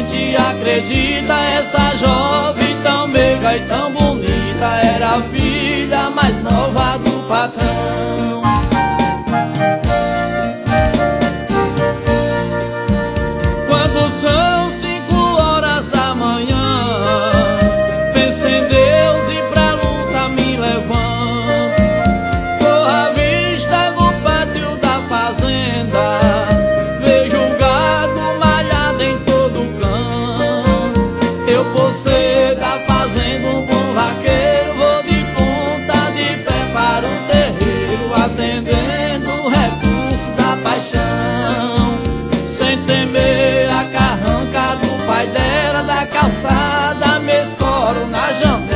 gente acredita. Essa jovem tão meiga e tão bonita era a filha mais nova do patrão. Canto. Eu por ser da fazenda um bom vaqueiro, vou de ponta de pé para o terreiro, atendendo o recurso da paixão. Sem temer a carranca do pai dela da calçada, me escoro na janela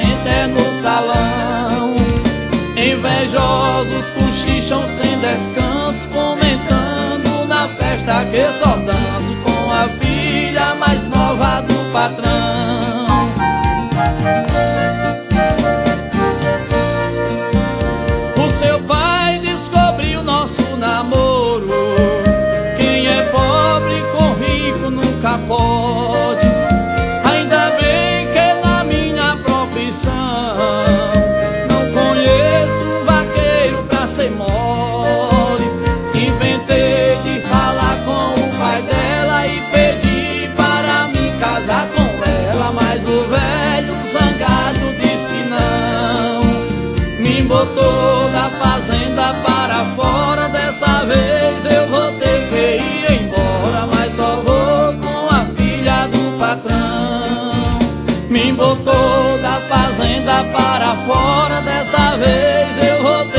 gente é no salão. Invejosos cochicham sem descanso, comentando na festa que só danço não conheço vaqueiro pra ser mole. Inventei de falar com o pai dela e pedi para me casar com ela, mas o velho zangado disse que não. Me botou da fazenda para fora, dessa vez eu vou ter